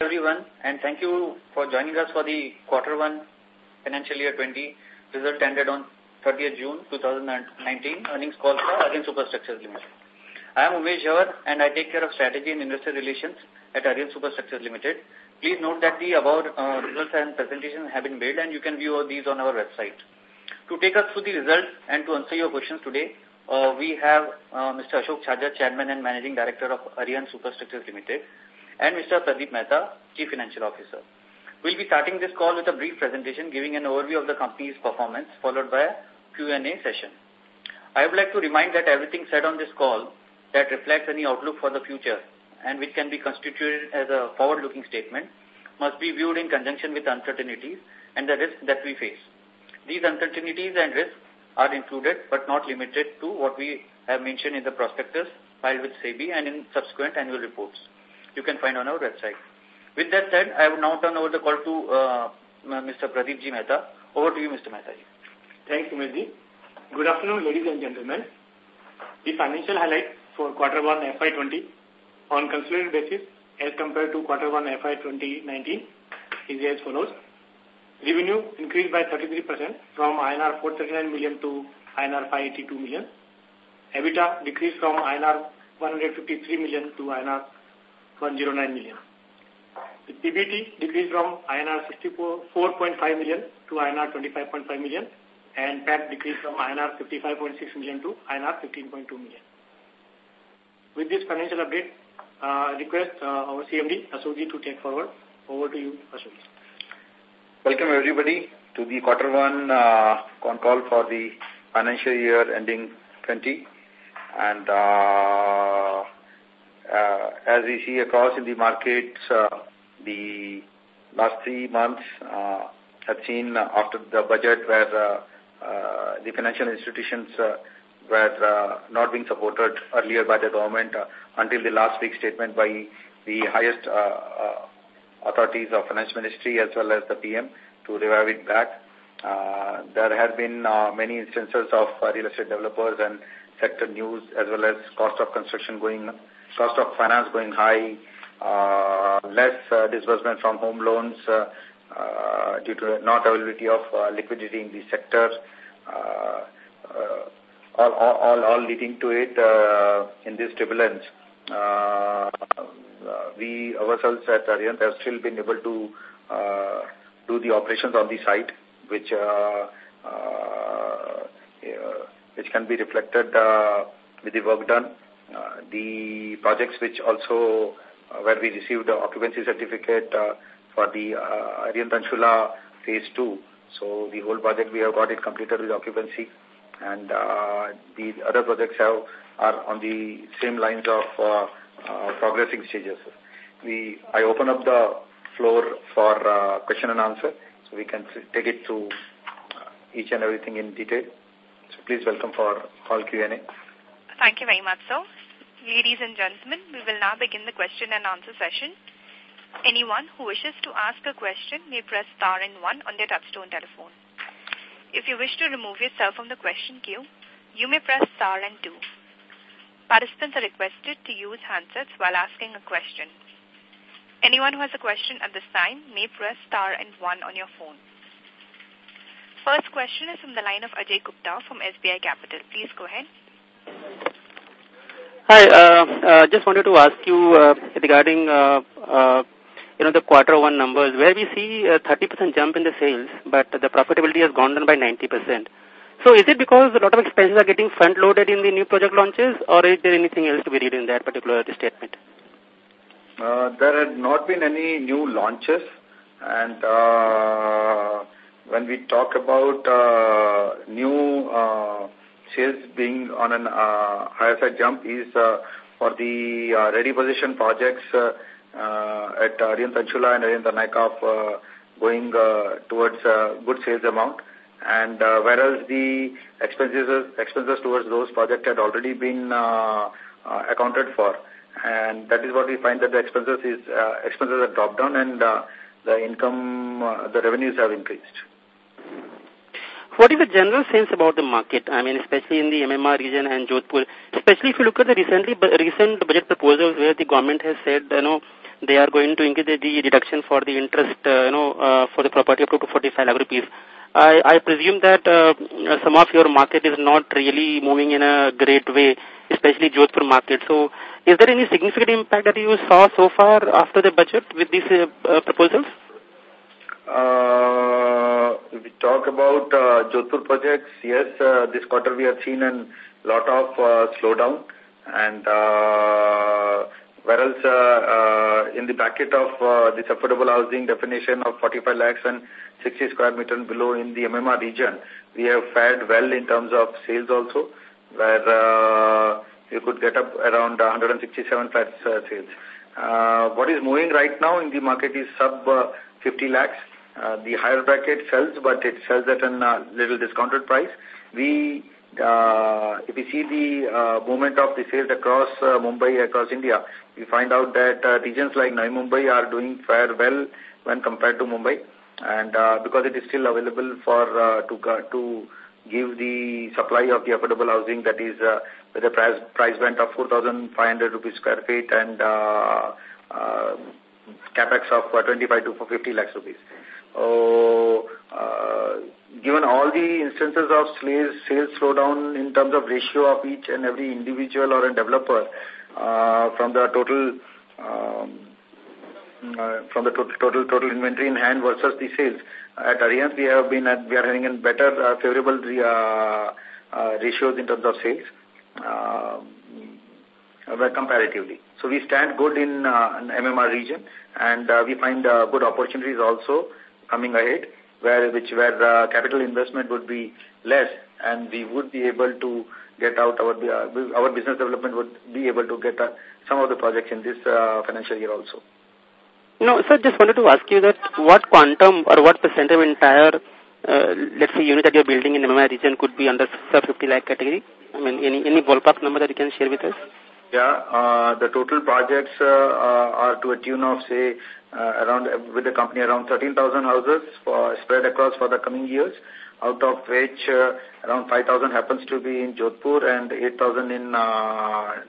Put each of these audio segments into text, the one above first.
everyone, and thank you for joining us for the quarter one financial year 20 result ended on 30th June 2019 earnings call for Arihant Superstructures Limited. I am Umesh Jhawar and I take care of strategy and investor relations at Arihant Superstructures Limited. Please note that the above uh, results and presentations have been made and you can view these on our website. To take us through the results and to answer your questions today, uh, we have uh, Mr. Ashok Chhajer, Chairman and Managing Director of Arihant Superstructures Limited, and Mr. Pradeep Mehta, Chief Financial Officer. We'll be starting this call with a brief presentation giving an overview of the company's performance, followed by a Q&A session. I would like to remind that everything said on this call that reflects any outlook for the future and which can be constituted as a forward-looking statement must be viewed in conjunction with uncertainties and the risks that we face. These uncertainties and risks are included but not limited to what we have mentioned in the prospectus filed with SEBI and in subsequent annual reports you can find on our website. With that said, I will now turn over the call to uh, Mr. Pradeep G. Mehta. Over to you, Mr. Mehta. Thanks, Umesh Good afternoon, ladies and gentlemen. The financial highlights for quarter one FY20 on consolidated basis as compared to quarter one FY 2019 is as follows. Revenue increased by 33% from INR 439 million to INR 582 million. EBITDA decreased from INR 153 million to INR 109 million. The PBT decreased from INR 64.5 million to INR 25.5 million and PAT decreased from INR 55.6 million to INR 15.2 million. With this financial update, uh, request uh, our CMD, Ashokji, to take forward. Over to you, Ashokji. Welcome everybody to the quarter one uh, con call for the financial year ending 20. And uh, as we see across in the markets, uh, the last three months uh, have seen after the budget where uh, uh, the financial institutions uh, were uh, not being supported earlier by the government uh, until the last week statement by the highest uh, uh, authorities of finance ministry as well as the PM to revive it back. Uh, there have been uh, many instances of uh, real estate developers and sector news as well as cost of construction going, cost of finance going high, uh, less uh, disbursement from home loans uh, uh, due to not availability of uh, liquidity in the sector, uh, uh, all, all, all leading to it uh, in this turbulence. Uh, we ourselves at Arihant have still been able to uh, do the operations on the site, which uh, uh, which can be reflected uh, with the work done. The projects which also uh, where we received the occupancy certificate uh, for the uh, Arihant Anshula phase 2. So the whole project we have got it completed with occupancy and uh, the other projects have are on the same lines of uh, uh, progressing stages. We I open up the floor for uh, question and answer so we can take it through uh, each and everything in detail. So please welcome for all Q&A. Thank you very much, sir. Ladies and gentlemen, we will now begin the question and answer session. Anyone who wishes to ask a question may press star and one on their touchtone telephone. If you wish to remove yourself from the question queue, you may press star and two. Participants are requested to use handsets while asking a question. Anyone who has a question at this time may press star and one on your phone. First question is from the line of Ajay Gupta from SBI Capital. Please go ahead. Hi, uh, uh, just wanted to ask you uh, regarding uh, uh, you know the quarter one numbers where we see a 30% jump in the sales, but the profitability has gone down by 90%. So is it because a lot of expenses are getting front loaded in the new project launches, or is there anything else to be read in that particular statement? Uh, there had not been any new launches, and uh, when we talk about uh, new uh, sales being on a uh, higher side jump is uh, for the uh, ready position projects uh, uh, at Arihant Anshula and Arihant Anaika uh, going uh, towards uh, good sales amount. And uh, whereas the expenses expenses towards those projects had already been uh, uh, accounted for, and that is what we find that the expenses is uh, expenses have dropped down and uh, the income uh, the revenues have increased. What is the general sense about the market? I mean, especially in the MMR region and Jodhpur, especially if you look at the recently recent budget proposals where the government has said, you know, they are going to increase the deduction for the interest, uh, you know, uh, for the property up to 45 lakh rupees. I, I presume that uh, some of your market is not really moving in a great way, especially Jodhpur market. So is there any significant impact that you saw so far after the budget with these uh, uh, proposals? Uh, if we talk about uh, Jodhpur projects, yes, uh, this quarter we have seen a lot of uh, slowdown and uh, whereas uh, uh, in the bracket of uh, this affordable housing definition of 45 lakhs and 60 square meter below in the MMR region, we have fared well in terms of sales also, where uh, you could get up around 167 flats uh, sales. Uh, what is moving right now in the market is sub uh, 50 lakhs. Uh, the higher bracket sells, but it sells at a uh, little discounted price. We uh, if we see the uh, movement of the sales across uh, Mumbai, across India, we find out that uh, regions like Navi Mumbai are doing fair well when compared to Mumbai. And uh, because it is still available for uh, to to give the supply of the affordable housing that is uh, with a price price band of 4,500 rupees square feet and uh, uh, capex of uh, 25 to 50 lakhs rupees. Oh, uh, given all the instances of sales, sales slowdown in terms of ratio of each and every individual or a developer uh, from the total um, uh, from the total, total total inventory in hand versus the sales. At Arihant, we have been at, we are having a better uh, favorable uh, uh, ratios in terms of sales uh, comparatively. So we stand good in uh, an MMR region, and uh, we find uh, good opportunities also coming ahead, where which where uh, capital investment would be less, and we would be able to get out our uh, our business development would be able to get uh, some of the projects in this uh, financial year also. No, sir, just wanted to ask you that what quantum or what percent of entire, uh, let's say, unit that you're building in MMI region could be under sub 50 lakh category? I mean, any, any ballpark number that you can share with us? Yeah, uh, the total projects uh, uh, are to a tune of, say, around, with the company, around 13,000 houses for, spread across for the coming years, out of which uh, around 5,000 happens to be in Jodhpur and 8,000 in uh,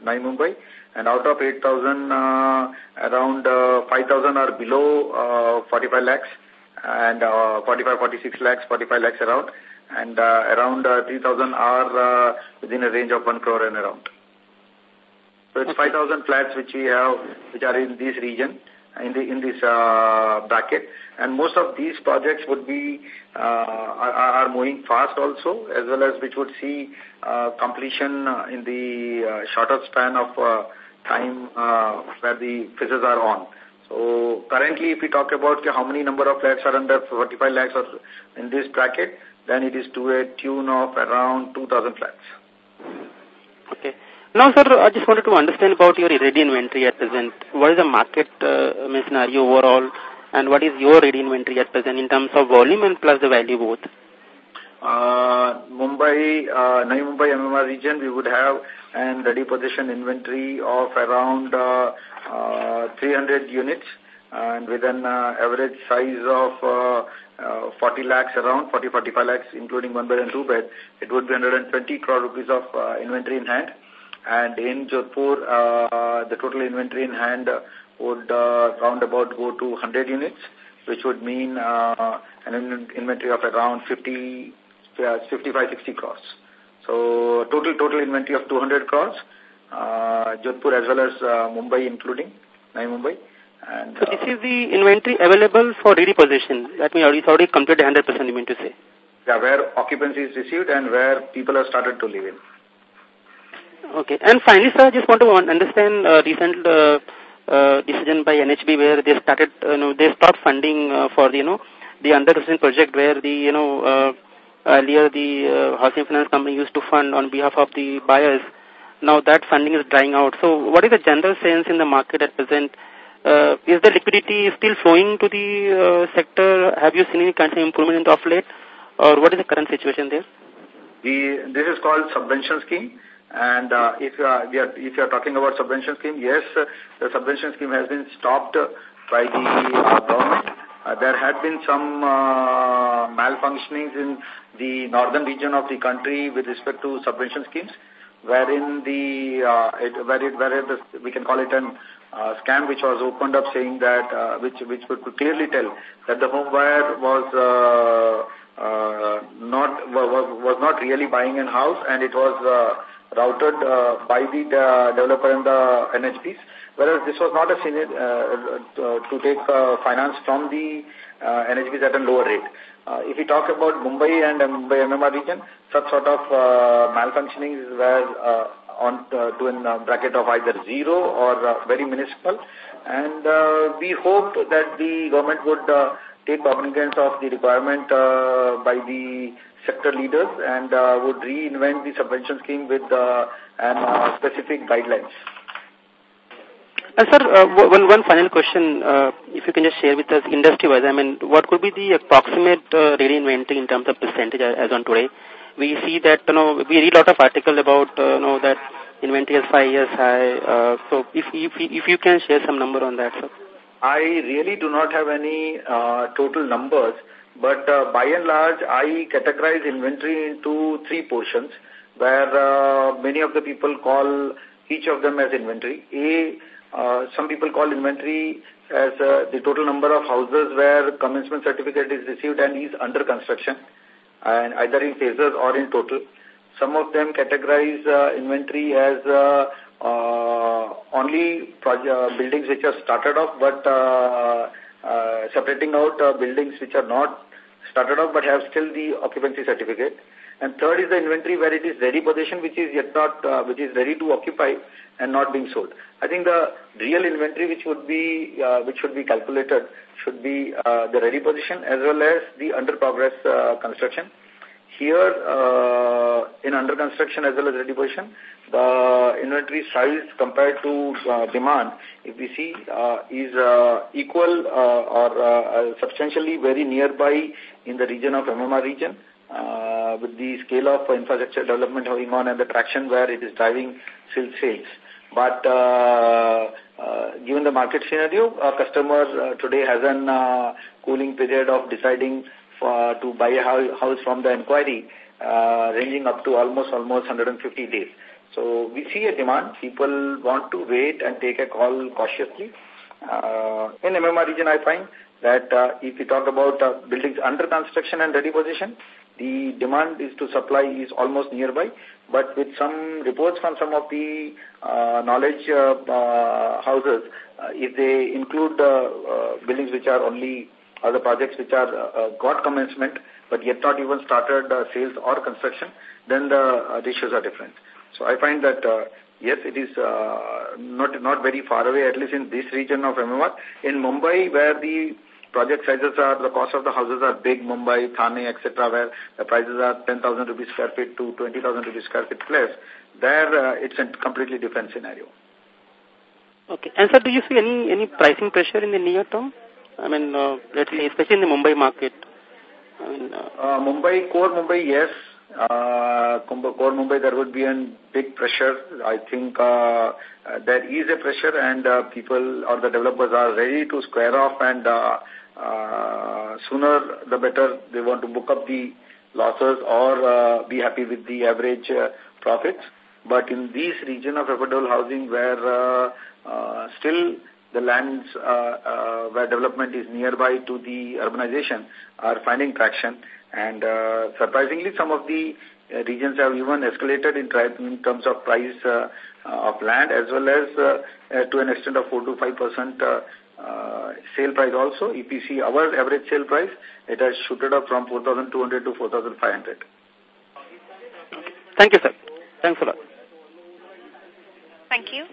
Navi Mumbai. And out of 8,000, uh, around uh, 5,000 are below uh, 45 lakhs and uh, 45, 46 lakhs, 45 lakhs around. And uh, around uh, 3,000 are uh, within a range of 1 crore and around. So it's 5,000 flats which we have, which are in this region, in the in this uh, bracket, and most of these projects would be uh, are, are moving fast also, as well as which would see uh, completion in the uh, shorter span of uh, time uh, where the phases are on. So currently, if we talk about how many number of flats are under 45 lakhs or in this bracket, then it is to a tune of around 2,000 flats. Okay. Now, sir, I just wanted to understand about your ready inventory at present. What is the market uh, scenario overall, and what is your ready inventory at present in terms of volume and plus the value both? Uh, Mumbai, uh, Mumbai MMR region, we would have an ready position inventory of around uh, uh, 300 units and with an uh, average size of uh, uh, 40 lakhs around, 40, 45 lakhs including one bed and two bed, it would be 120 crore rupees of inventory in hand. And in Jodhpur, uh, the total inventory in hand would uh, round about go to 100 units, which would mean uh, an inventory of around 50, uh, 55, 60 crores. So total total inventory of 200 crores, uh, Jodhpur as well as uh, Mumbai including, Navi Mumbai. And, so this is the inventory available for ready possession. That means it's already completed 100% you mean to say. Yeah, where occupancy is received and where people have started to live in. Okay. And finally, sir, I just want to understand uh, recent uh, uh, decision by NHB where they started, uh, you know, they stopped funding uh, for the, you know, the under project where the, you know, uh, earlier the uh, housing finance company used to fund on behalf of the buyers. Now that funding is drying out. So what is the general sense in the market at present? Uh, is the liquidity still flowing to the uh, sector? Have you seen any kind of improvement in the off late? Or what is the current situation there? The, this is called subvention scheme. And uh, if, you are, are, if you are talking about subvention scheme, yes, uh, the subvention scheme has been stopped by the uh, government. Uh, there had been some uh, malfunctionings in the northern region of the country with respect to subvention schemes, wherein the uh, it, where it where it, we can call it an uh, scam which was opened up saying that, uh, which, which would clearly tell that the home buyer was uh, uh, not was, was not really buying a house and it was uh, routed uh, by the uh, developer and the NHBs, whereas this was not a senior, uh, to take uh, finance from the uh, NHBs at a lower rate. Uh, if we talk about Mumbai and uh, Mumbai MMR region, such sort of uh, malfunctionings were uh, on uh, to a bracket of either zero or uh, very minuscule. And uh, we hope that the government would uh, take cognizance of the requirement uh, by the sector leaders and uh, would reinvent the subvention scheme with uh, an uh, specific guidelines. And sir, uh, one, one final question, uh, if you can just share with us industry-wise, I mean, what could be the approximate uh, inventory in terms of percentage as on today? We see that, you know, we read a lot of articles about, uh, you know, that inventory is five years high. Uh, so if, if, if you can share some number on that, sir. I really do not have any uh, total numbers, but uh, by and large, I categorize inventory into three portions, where uh, many of the people call each of them as inventory. A, uh, some people call inventory as uh, the total number of houses where commencement certificate is received and is under construction, and either in phases or in total. Some of them categorize uh, inventory as uh, uh, only uh, buildings which are started off, but uh, uh, separating out buildings which are not started off but have still the occupancy certificate. And third is the inventory where it is ready possession, which is yet not, uh, which is ready to occupy and not being sold. I think the real inventory which would be, uh, which should be calculated should be uh, the ready position as well as the under progress construction. Here, uh, in under construction as well as ready position, the inventory size compared to uh, demand, if we see, uh, is uh, equal uh, or uh, substantially very nearby in the region of MMR region uh, with the scale of infrastructure development going on and the traction where it is driving sales. But uh, uh, given the market scenario, our customer uh, today has an uh, cooling period of deciding for, to buy a house from the inquiry uh, ranging up to almost almost 150 days. So we see a demand. People want to wait and take a call cautiously. Uh, in MMR region, I find that uh, if we talk about uh, buildings under construction and ready position, the demand is to supply is almost nearby, but with some reports from some of the uh, knowledge uh, uh, houses, uh, if they include uh, uh, buildings which are only other projects which are uh, uh, got commencement but yet not even started uh, sales or construction, then the uh, ratios are different. So I find that uh, yes, it is uh, not not very far away, at least in this region of MMR. In Mumbai, where the project sizes are, the cost of the houses are big, Mumbai, Thane, etc., where the prices are 10,000 rupees square feet to 20,000 rupees square feet plus, there uh, it's a completely different scenario. Okay. And sir, do you see any, any pricing pressure in the near term? I mean, uh, let's say, especially in the Mumbai market. I mean, uh, uh, Mumbai, core Mumbai, yes. Uh, core Mumbai, there would be a big pressure. I think uh, there is a pressure and uh, people or the developers are ready to square off and uh, uh, sooner the better they want to book up the losses or uh, be happy with the average uh, profits. But in this region of affordable housing where uh, uh, still the lands uh, uh, where development is nearby to the urbanization are finding traction. And uh, surprisingly, some of the uh, regions have even escalated in, in terms of price uh, uh, of land as well as uh, uh, to an extent of 4 to 5 percent uh, uh, sale price also. If you see our average sale price, it has shooted up from 4,200 to 4,500. Thank you, sir. Thanks a lot. Thank you.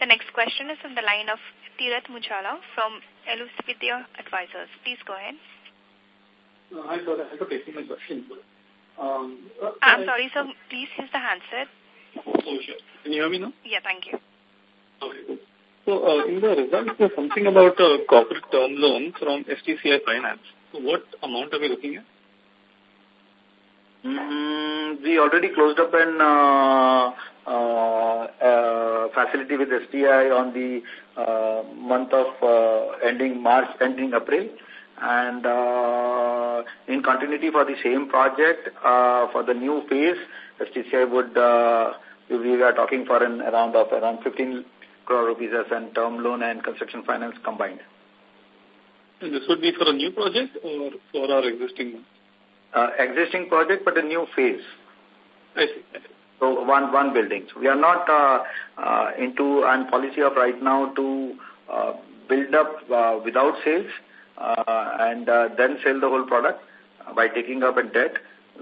The next question is from the line of Tirath Mujala from Elusvidya Advisors. Please go ahead. Uh, hi, sir. Thanks for taking my question. Um, uh, I'm sorry, sir. Please use the handset. Oh, sure. Can you hear me now? Yeah, thank you. Okay. So, uh, in the results, there's something about a corporate term loan from STCI Finance. So, what amount are we looking at? Mm, we already closed up an uh, uh, uh, facility with STCI on the uh, month of uh, ending March, ending April. And uh, in continuity for the same project, uh, for the new phase, STCI would, uh, we are talking for an around of around 15 crore rupees as a term loan and construction finance combined. And this would be for a new project or for our existing one? Uh, existing project, but a new phase. I see. I see. So one one building. So we are not uh, uh, into an policy of right now to uh, build up uh, without sales uh, and uh, then sell the whole product by taking up a debt.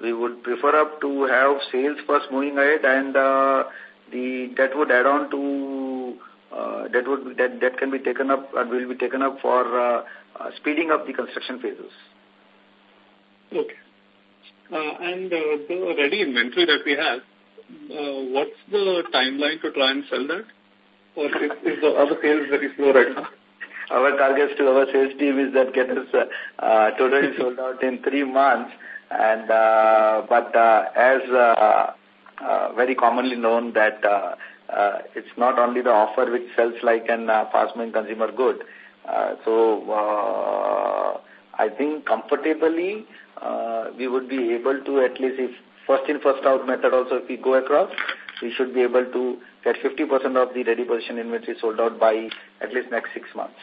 We would prefer up to have sales first moving ahead and uh, the debt would add on to uh, that would that that can be taken up and will be taken up for uh, uh, speeding up the construction phases. Okay. Uh, and uh, the ready inventory that we have, what's the timeline to try and sell that? Or is, is the other sales very slow right now? Our targets to our sales team is that get us uh, uh, totally sold out in three months. And uh, but uh, as uh, uh, very commonly known that uh, uh, it's not only the offer which sells like an uh, fast-moving consumer good. Uh, so uh, I think comfortably uh, we would be able to at least if first in first out method also if we go across, we should be able to get 50% of the ready position inventory sold out by at least next six months.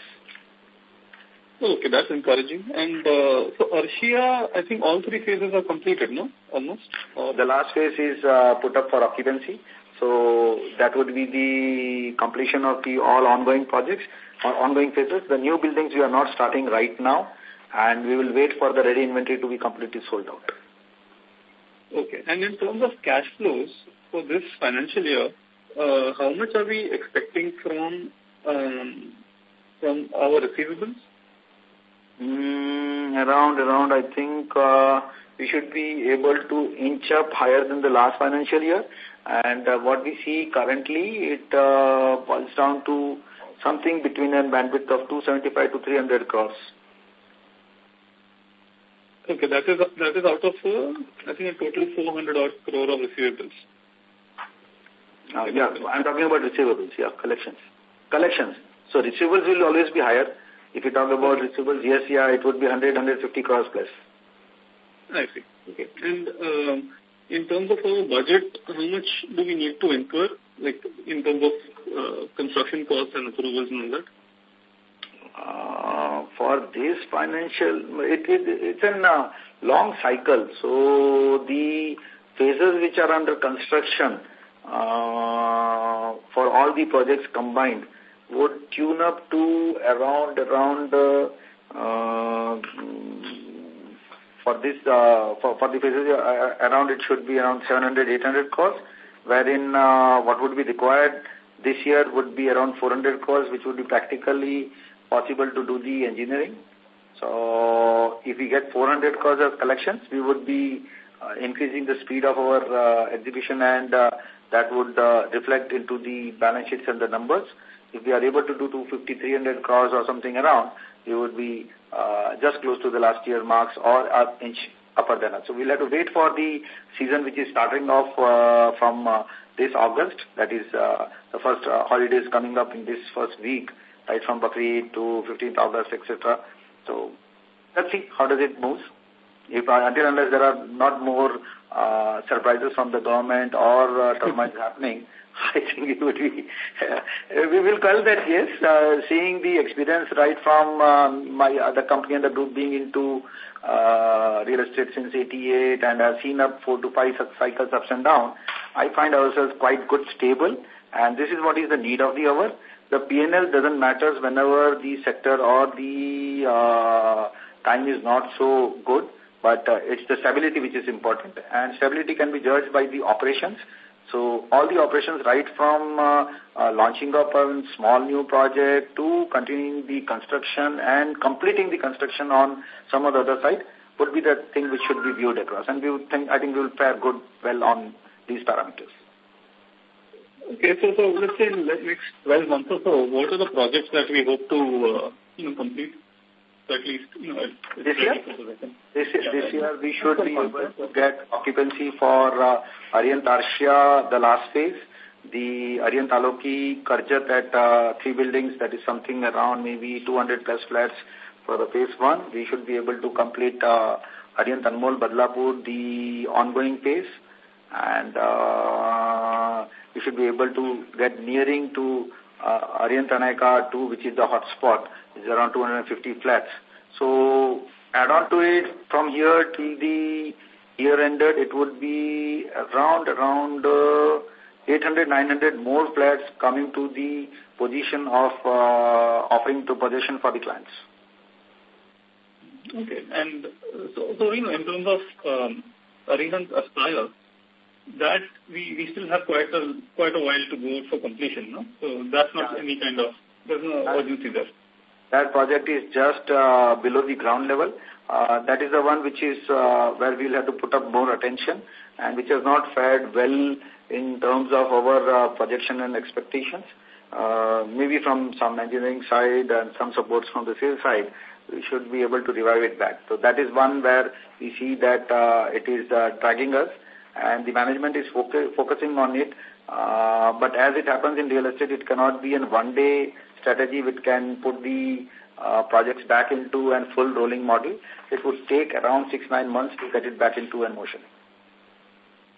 Okay, that's encouraging. And uh, so Arshia, I think all three phases are completed, no? Almost? Or the last phase is uh, put up for occupancy. So that would be the completion of the all ongoing projects, or ongoing phases. The new buildings we are not starting right now, and we will wait for the ready inventory to be completely sold out. Okay. And in terms of cash flows for this financial year, uh, how much are we expecting from um, from our receivables? Mm, around, around, I think uh, we should be able to inch up higher than the last financial year. And uh, what we see currently, it uh, boils down to something between a bandwidth of 275 to 300 crores. Okay, that is that is out of uh, I think a total 400 odd crore of receivables. Uh, yeah, I'm talking about receivables, yeah, collections. Collections. So receivables will always be higher. If you talk about receivables, yes, yeah, it would be 100, 150 crores plus. I see. Okay. And um, in terms of our budget, how much do we need to incur, like in terms of uh, construction costs and approvals and all that? Uh, for this financial, it, it, it's a uh, long cycle. So the phases which are under construction uh, for all the projects combined would tune up to around around uh, uh, for this uh, for for the phases uh, around it should be around 700 800 crores wherein uh, what would be required this year would be around 400 crores which would be practically possible to do the engineering so if we get 400 crores as collections we would be uh, increasing the speed of our uh, exhibition and uh, that would uh, reflect into the balance sheets and the numbers if we are able to do 250, 300 crores or something around, we would be uh, just close to the last year marks or inch upper than that. So we'll have to wait for the season which is starting off uh, from this August. That is the first holidays coming up in this first week, right from Bakri to 15th August, etc. So let's see how does it move. If uh, until unless there are not more uh, surprises from the government or uh, termites happening, I think it would be, uh, we will call that yes, uh, seeing the experience right from um, my other company and the group being into uh, real estate since 88 and I've seen up four to five cycles ups and down, I find ourselves quite good stable and this is what is the need of the hour. The PNL doesn't matter whenever the sector or the uh, time is not so good, but uh, it's the stability which is important and stability can be judged by the operations so all the operations right from uh, uh, launching up a small new project to continuing the construction and completing the construction on some of the other side would be the thing which should be viewed across. And we would think, I think we will fare good well on these parameters. Okay, so, so let's say next 12 months or so, what are the projects that we hope to uh, you know, complete? So at least, you know, this year? This, yeah, this year we should be able to get occupancy for uh, Arihant Arshia, the last phase, the Arihant Aloki, Karjat at uh, three buildings, that is something around maybe 200 plus flats for the phase one. We should be able to complete uh, Arihant Anmol Badlapur, the ongoing phase, and uh, we should be able to get nearing to uh, Arihant Anaika 2, which is the hotspot, is around 250 flats. So add on to it from here till the year ended, it would be around around uh, 800, 900 more flats coming to the position of uh, offering to possession for the clients. Okay. And uh, so, so you know, in terms of um, Arihant Aspire, that we, we still have quite a quite a while to go for completion, no? So that's not yeah. any kind of there's no urgency there. That project is just uh, below the ground level. Uh, that is the one which is uh, where we'll have to put up more attention and which has not fared well in terms of our uh, projection and expectations. Uh, maybe from some engineering side and some supports from the sales side, we should be able to revive it back. So that is one where we see that uh, it is uh, dragging us and the management is focus, focusing on it. Uh, but as it happens in real estate, it cannot be in one-day strategy which can put the uh, projects back into a full rolling model. It would take around six, nine months to get it back into a motion.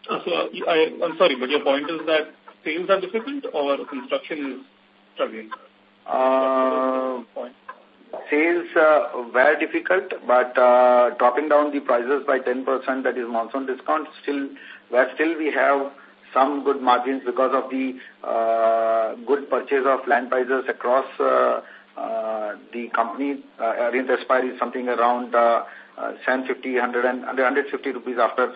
Uh, so I, I'm sorry, but your point is that sales are difficult or construction is struggling? Uh, sales uh, were difficult, but uh, dropping down the prices by 10%, that is monsoon discount, still where still we have some good margins because of the uh, good purchase of land prices across the company. Uh, Aspire is something around uh, uh, 750, 100 and 150 rupees after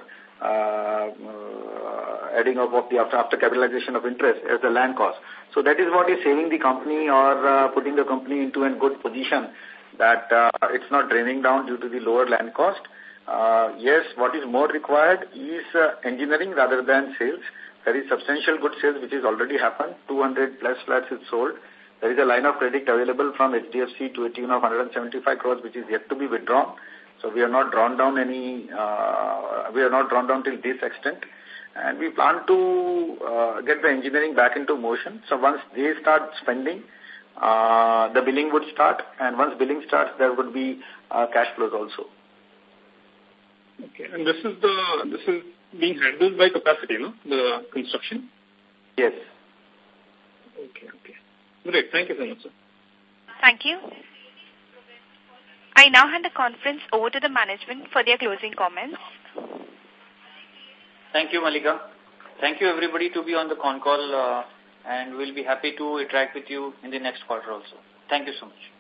adding up of the after, after capitalization of interest as the land cost. So that is what is saving the company or uh, putting the company into a good position that uh, it's not draining down due to the lower land cost. Uh, yes, what is more required is engineering rather than sales. There is substantial good sales which has already happened. 200 plus flats is sold. There is a line of credit available from HDFC to a tune of 175 crores which is yet to be withdrawn. So we are not drawn down any, uh, we are not drawn down till this extent. And we plan to uh, get the engineering back into motion. So once they start spending, uh, the billing would start. And once billing starts, there would be uh, cash flows also. Okay. And this is the, this is being handled by capacity, no? The construction? Yes. Okay, okay. Great. Thank you so much, sir. Thank you. I now hand the conference over to the management for their closing comments. Thank you, Malika. Thank you, everybody, to be on the con call, uh, and we'll be happy to interact with you in the next quarter also. Thank you so much.